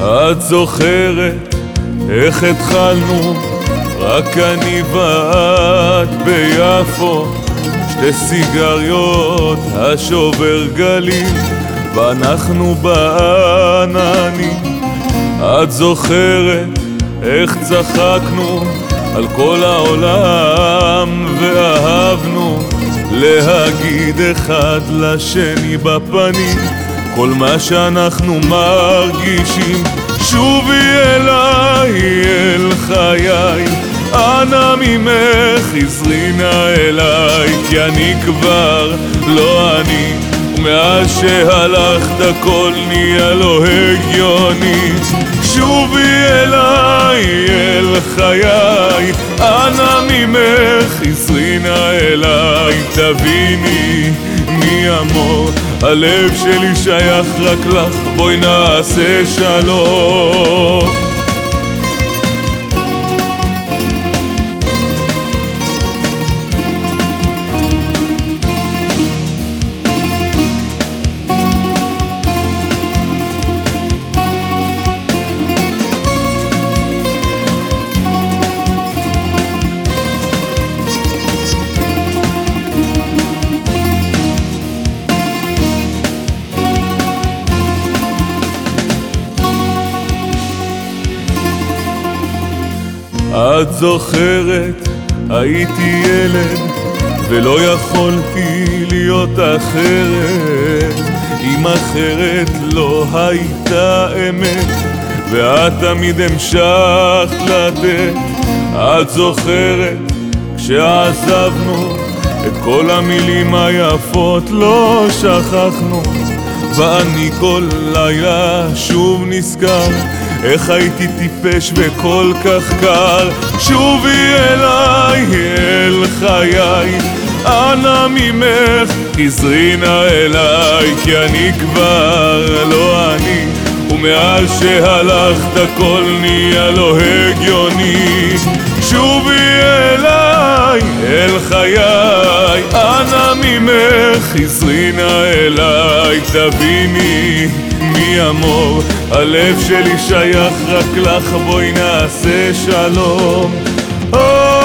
את זוכרת איך התחלנו, רק אני ואת ביפו, שתי סיגריות, השובר גלים, ואנחנו בעננים. את זוכרת איך צחקנו על כל העולם ואהבנו להגיד אחד לשני בפנים כל מה שאנחנו מרגישים שובי אליי אל חיי אנא ממך חזרי נא אליי כי אני כבר לא אני. ומאז שהלכת הכל נהיה לא הגיוני. שובי אליי אל חיי אנא ממך חזרי נא אליי תביני מי אמור הלב שלי שייך רק לך בואי נעשה שלום את זוכרת, הייתי ילד ולא יכולתי להיות אחרת. אם אחרת לא הייתה אמת ואת תמיד המשכת לתת. את זוכרת כשעזבנו את כל המילים היפות לא שכחנו ואני כל לילה שוב נזכר איך הייתי טיפש וכל כך קר שובי אליי אל חיי. אנא ממך חזרי נא אליי כי אני כבר לא אני. ומאז שהלכת הכל נהיה לא הגיוני. שובי אליי אל חיי. אנא ממך חזרי נא אליי תביני מי אמור? הלב שלי שייך רק לך בואי נעשה שלום. oh